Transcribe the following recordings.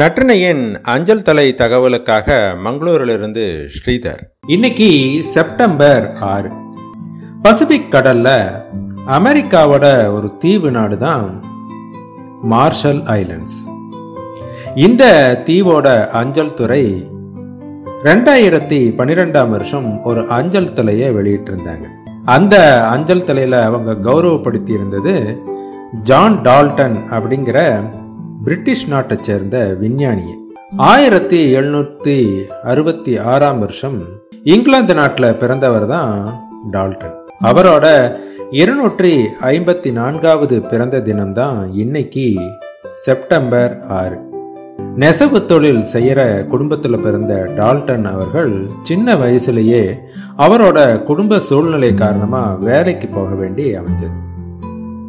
நற்றினையின் அஞ்சல் தலை தகவலுக்காக மங்களூரிலிருந்து ஸ்ரீதர். இன்னைக்கு செப்டம்பர் ஆறு. பசிபிக் கடல்ல அமெரிக்காவோட ஒரு தீவு நாடு தான் மார்ஷல் ஐலண்ட்ஸ். இந்த தீவோட அஞ்சல் துறை ரெண்டாயிரத்தி பன்னிரெண்டாம் வருஷம் ஒரு அஞ்சல் தலையை வெளியிட்டிருந்தாங்க. அந்த அஞ்சல் தலையில அவங்க கௌரவப்படுத்தி இருந்தது ஜான் டால்டன் அப்படிங்கிற பிரிட்டிஷ் நாட்டை சேர்ந்த விஞ்ஞானியை. ஆயிரத்தி எழுநூத்தி அறுபத்தி ஆறாம் வருஷம் இங்கிலாந்து நாட்டில் பிறந்தவர் தான் டால்டன். அவரோட இருநூற்றி ஐம்பத்தி நான்காவது பிறந்த தினம்தான் இன்னைக்கு செப்டம்பர் ஆறு. நெசவு தொழில் செய்யற குடும்பத்தில் பிறந்த டால்டன் அவர்கள் சின்ன வயசுலேயே அவரோட குடும்ப சூழ்நிலை காரணமாக வேலைக்கு போக வேண்டி அமைஞ்சது.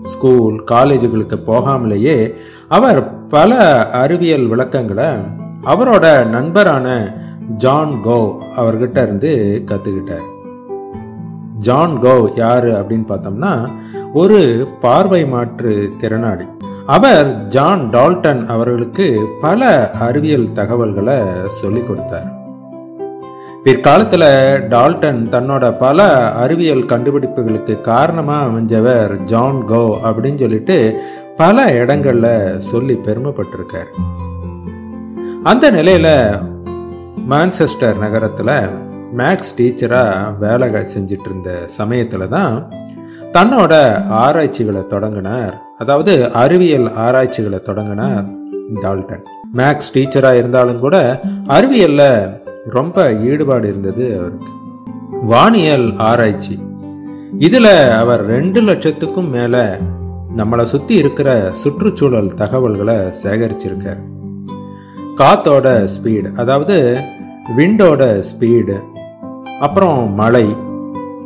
ஸ்கூல் காலேஜுகளுக்கு போகாமலேயே அவர் பல அறிவியல் விளக்கங்களை அவரோட நண்பரான ஜான் கோ அவர்கிட்ட இருந்து கத்துக்கிட்டார். ஜான் கோ யாரு அப்படின்னு பார்த்தோம்னா ஒரு பார்வை மாற்று திறனாளி. அவர் ஜான் டால்டன் அவர்களுக்கு பல அறிவியல் தகவல்களை சொல்லிக் கொடுத்தார். பிற்காலத்தில் டால்டன் தன்னோட பல அறிவியல் கண்டுபிடிப்புகளுக்கு காரணமாக அமைஞ்சவர் ஜான் கோ அப்படின்னு சொல்லிட்டு பல இடங்கள்ல சொல்லி பெருமைப்பட்டிருக்கார். அந்த நிலையில மான்செஸ்டர் நகரத்துல மேக்ஸ் டீச்சரா வேலை செஞ்சிட்டு இருந்த சமயத்துல தான் தன்னோட ஆராய்ச்சிகளை தொடங்கினார். அதாவது அறிவியல் ஆராய்ச்சிகளை தொடங்கினார் டால்டன். மேக்ஸ் டீச்சரா இருந்தாலும் கூட அறிவியல்ல ரொம்ப ஈடுபாடு இருந்தது அவருக்கு. வானியல் ஆராய்ச்சி. இதுல அவர் ரெண்டு லட்சத்துக்கும் மேல நம்மளை சுற்றி இருக்கிற சுற்றுச்சூழல் தகவல்களை சேகரிச்சிருக்க. காத்தோட ஸ்பீடு அதாவது விண்டோட ஸ்பீடு அப்புறம் மழை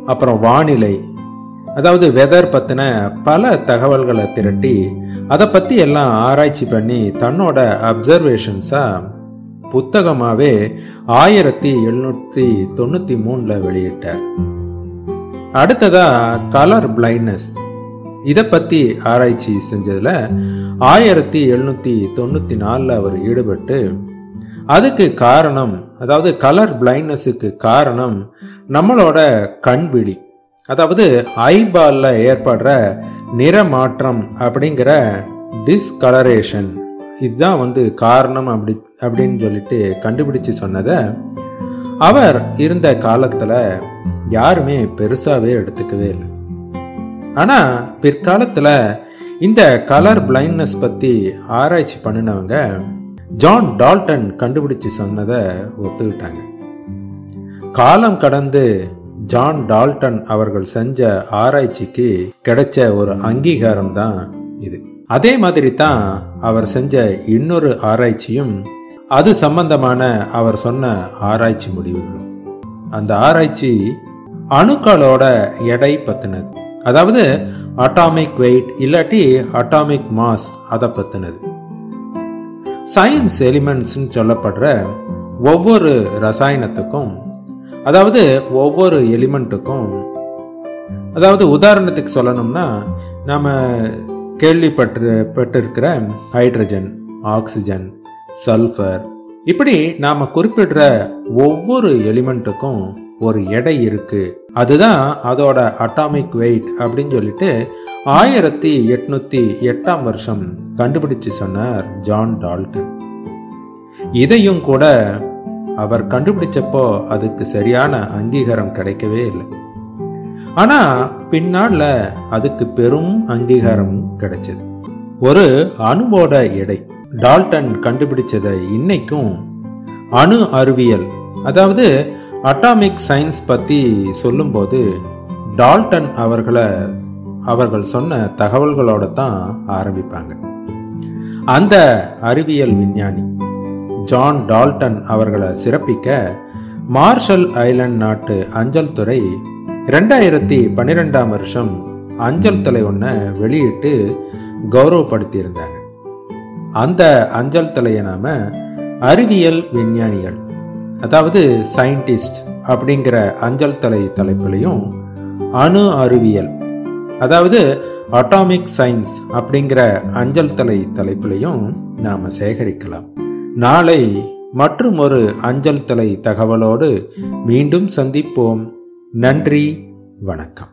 அப்புறம் வானிலை அதாவது வெதர் பற்றின பல தகவல்களை திரட்டி அதை பற்றி எல்லாம் ஆராய்ச்சி பண்ணி தன்னோட அப்சர்வேஷன்ஸாக புத்தகமாகவே ஆயிரத்தி எழுநூற்றி தொண்ணூற்றி மூணில் வெளியிட்டார். அடுத்ததாக கலர் பிளைண்ட்னஸ் இதை பற்றி ஆராய்ச்சி செஞ்சதில் ஆயிரத்தி எழுநூற்றி தொண்ணூற்றி நாலில் அவர் ஈடுபட்டு அதுக்கு காரணம் அதாவது கலர் பிளைண்ட்னஸுக்கு காரணம் நம்மளோட கண்விழி அதாவது ஐபாலில் ஏற்படுற நிற மாற்றம் அப்படிங்கிற டிஸ்கலரேஷன் இதுதான் வந்து காரணம் அப்படி அப்படின்னு சொல்லிட்டு கண்டுபிடிச்சு சொன்னதை அவர் இருந்த காலத்தில் யாருமே பெருசாகவே எடுத்துக்கவே இல்லை. ஆனால் பிற்காலத்துல இந்த கலர் பிளைண்ட்னஸ் பற்றி ஆராய்ச்சி பண்ணினவங்க ஜான் டால்டன் கண்டுபிடிச்சு சொன்னதை ஒத்துக்கிட்டாங்க. காலம் கடந்து ஜான் டால்டன் அவர்கள் செஞ்ச ஆராய்ச்சிக்கு கிடைச்ச ஒரு அங்கீகாரம் தான் இது. அதே மாதிரி தான் அவர் செஞ்ச இன்னொரு ஆராய்ச்சியும் அது சம்பந்தமான அவர் சொன்ன ஆராய்ச்சி முடிவுகளும். அந்த ஆராய்ச்சி அணுக்களோட எடை பத்தினது. அதாவது அட்டாமிக் வெயிட் இல்லாட்டி அட்டாமிக் மாஸ் அதை பத்தினது. சயின்ஸ் எலிமெண்ட்ஸ் சொல்லப்படுற ஒவ்வொரு ரசாயனத்துக்கும் அதாவது ஒவ்வொரு எலிமெண்ட்டுக்கும் அதாவது உதாரணத்துக்கு சொல்லணும்னா நம்ம கேள்விப்பட்டு பட்டிருக்கிற ஹைட்ரஜன் ஆக்சிஜன் சல்ஃபர் இப்படி நாம் குறிப்பிடுற ஒவ்வொரு எலிமெண்ட்டுக்கும் ஒரு எடை இருக்கு. அதுதான் அதோட அட்டாமிக் வெயிட் அப்படின்னு சொல்லிட்டு ஆயிரத்தி எட்நூத்தி எட்டாம் வருஷம் கண்டுபிடிச்சு சொன்னார் ஜான் டால்டன். இதையும் கூட அவர் கண்டுபிடிச்சப்போ அதுக்கு சரியான அங்கீகாரம் கிடைக்கவே இல்லை. ஆனா பின்னால அதுக்கு பெரும் அங்கீகாரம் கிடைச்சது. ஒரு அணுவோட எடை. டால்டன் கண்டுபிடிச்சதை இன்னைக்கும் அணு அறிவியல் அதாவது அட்டாமிக் சயின்ஸ் பற்றி சொல்லும்போது டால்டன் அவர்களை அவர்கள் சொன்ன தகவல்களோட தான் ஆரம்பிப்பாங்க. அந்த அறிவியல் விஞ்ஞானி ஜான் டால்டன் அவர்களை சிறப்பிக்க மார்ஷல் ஐலண்ட் நாட்டு அஞ்சல் துறை ரெண்டாயிரத்தி பன்னிரெண்டாம் வருஷம் அஞ்சல் தலை ஒன்றை வெளியிட்டு கௌரவப்படுத்தியிருந்தாங்க. அந்த அஞ்சல் தலையை நாம அறிவியல் விஞ்ஞானிகள் அதாவது சயின்டிஸ்ட் அப்படிங்கிற அஞ்சல் தலை தலைப்பிலையும் அணு அறிவியல் அதாவது அட்டாமிக் சயின்ஸ் அப்படிங்கிற அஞ்சல் தலை தலைப்பிலையும் நாம் சேகரிக்கலாம். நாளை மற்றும் ஒரு அஞ்சல் தலை தகவலோடு மீண்டும் சந்திப்போம். நன்றி வணக்கம்.